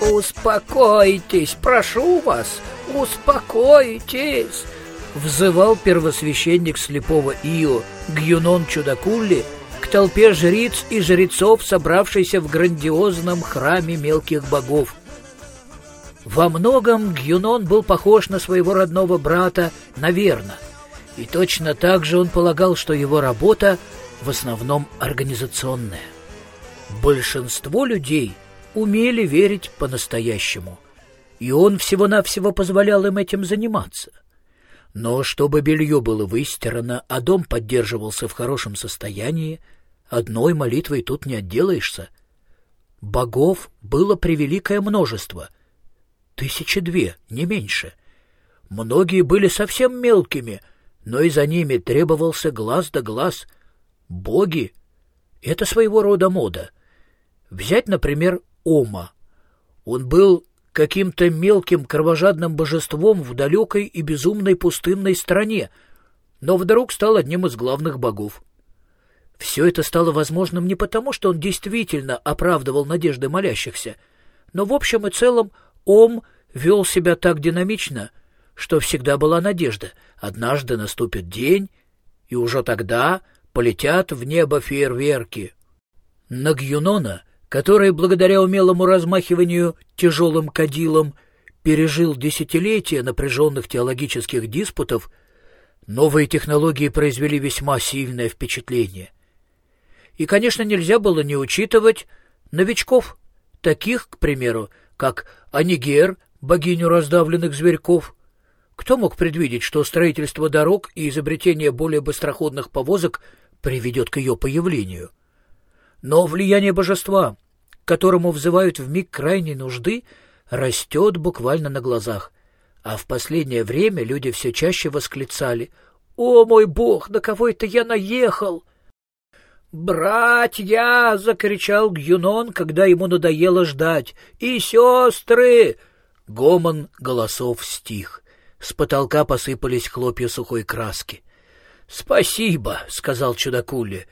«Успокойтесь, прошу вас, успокойтесь!» Взывал первосвященник слепого Ио Гюнон Чудакулли к толпе жриц и жрецов, собравшейся в грандиозном храме мелких богов. Во многом Гюнон был похож на своего родного брата Наверно, и точно так же он полагал, что его работа в основном организационная. Большинство людей — умели верить по-настоящему, и он всего-навсего позволял им этим заниматься. Но чтобы белье было выстирано, а дом поддерживался в хорошем состоянии, одной молитвой тут не отделаешься. Богов было превеликое множество, тысячи две, не меньше. Многие были совсем мелкими, но и за ними требовался глаз да глаз. Боги — это своего рода мода. Взять, например, Ома. Он был каким-то мелким кровожадным божеством в далекой и безумной пустынной стране, но вдруг стал одним из главных богов. Все это стало возможным не потому, что он действительно оправдывал надежды молящихся, но в общем и целом Ом вел себя так динамично, что всегда была надежда. Однажды наступит день, и уже тогда полетят в небо фейерверки. На Гюнона который благодаря умелому размахиванию тяжелым кадилом пережил десятилетия напряженных теологических диспутов, новые технологии произвели весьма сильное впечатление. И, конечно, нельзя было не учитывать новичков, таких, к примеру, как Анигер, богиню раздавленных зверьков. Кто мог предвидеть, что строительство дорог и изобретение более быстроходных повозок приведет к ее появлению? — но влияние божества, к которому взывают в миг крайней нужды, растет буквально на глазах. А в последнее время люди все чаще восклицали «О, мой бог, на кого это я наехал?» «Братья!» — закричал Гюнон, когда ему надоело ждать. «И сестры!» Гомон голосов стих. С потолка посыпались хлопья сухой краски. «Спасибо!» — сказал чудакули.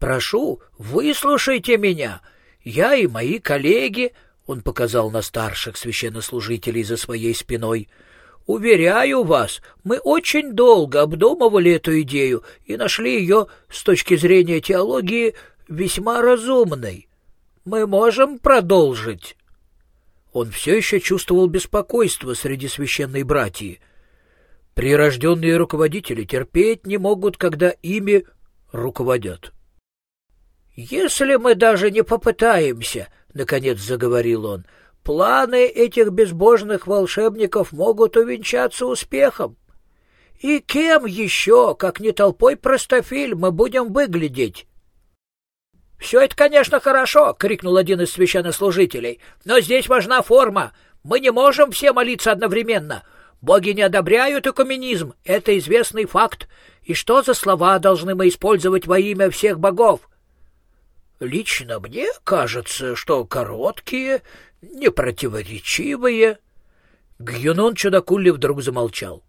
Прошу, выслушайте меня. Я и мои коллеги, — он показал на старших священнослужителей за своей спиной, — уверяю вас, мы очень долго обдумывали эту идею и нашли ее с точки зрения теологии весьма разумной. Мы можем продолжить. Он все еще чувствовал беспокойство среди священной братьи. Прирожденные руководители терпеть не могут, когда ими руководят. «Если мы даже не попытаемся, — наконец заговорил он, — планы этих безбожных волшебников могут увенчаться успехом. И кем еще, как не толпой простофиль, мы будем выглядеть?» «Все это, конечно, хорошо!» — крикнул один из священнослужителей. «Но здесь важна форма. Мы не можем все молиться одновременно. Боги не одобряют экуменизм. Это известный факт. И что за слова должны мы использовать во имя всех богов? Лично мне кажется, что короткие, непротиворечивые. Гюнон Чудакулли вдруг замолчал.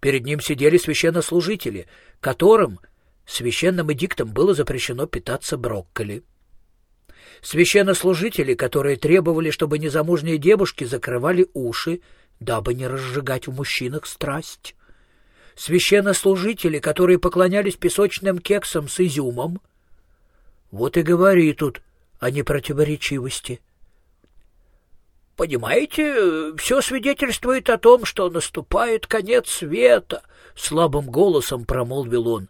Перед ним сидели священнослужители, которым священным эдиктом было запрещено питаться брокколи. Священнослужители, которые требовали, чтобы незамужние девушки закрывали уши, дабы не разжигать в мужчинах страсть. Священнослужители, которые поклонялись песочным кексам с изюмом — вот и говори тут о непротиворечивости. «Понимаете, все свидетельствует о том, что наступает конец света», — слабым голосом промолвил он.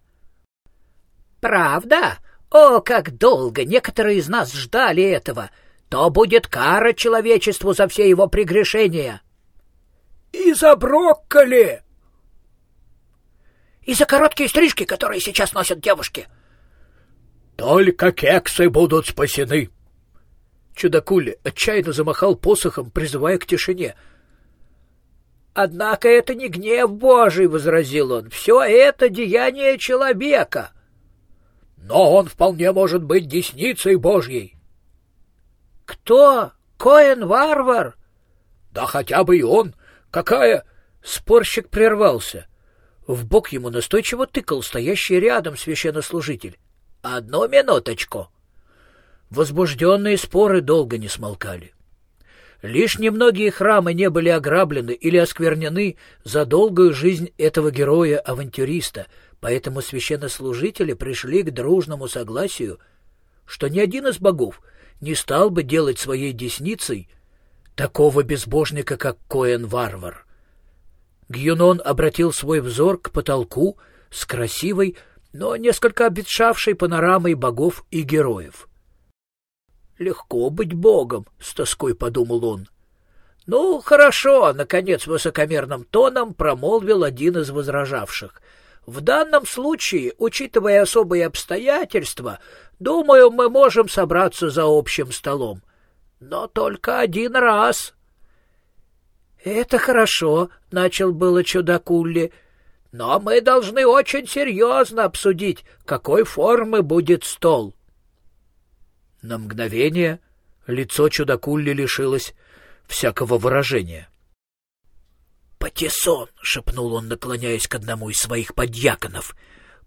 «Правда? О, как долго некоторые из нас ждали этого! То будет кара человечеству за все его прегрешения!» «И за брокколи!» «И за короткие стрижки, которые сейчас носят девушки!» Только кексы будут спасены. Чудакули отчаянно замахал посохом, призывая к тишине. «Однако это не гнев Божий», — возразил он, — «все это деяние человека». «Но он вполне может быть десницей Божьей». «Кто? Коэн-варвар?» «Да хотя бы и он. Какая...» Спорщик прервался. В бок ему настойчиво тыкал стоящий рядом священнослужитель. «Одну минуточку!» Возбужденные споры долго не смолкали. Лишь немногие храмы не были ограблены или осквернены за долгую жизнь этого героя-авантюриста, поэтому священнослужители пришли к дружному согласию, что ни один из богов не стал бы делать своей десницей такого безбожника, как Коэн-варвар. Гюнон обратил свой взор к потолку с красивой, но несколько обветшавшей панорамой богов и героев. «Легко быть богом», — с тоской подумал он. «Ну, хорошо», — наконец высокомерным тоном промолвил один из возражавших. «В данном случае, учитывая особые обстоятельства, думаю, мы можем собраться за общим столом. Но только один раз». «Это хорошо», — начал было чудакулли, — «но мы должны очень серьезно обсудить, какой формы будет стол». На мгновение лицо чудакулли лишилось всякого выражения. «Патиссон!» — шепнул он, наклоняясь к одному из своих подьяконов.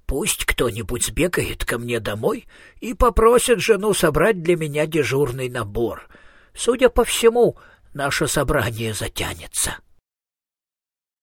«Пусть кто-нибудь сбегает ко мне домой и попросит жену собрать для меня дежурный набор. Судя по всему, наше собрание затянется».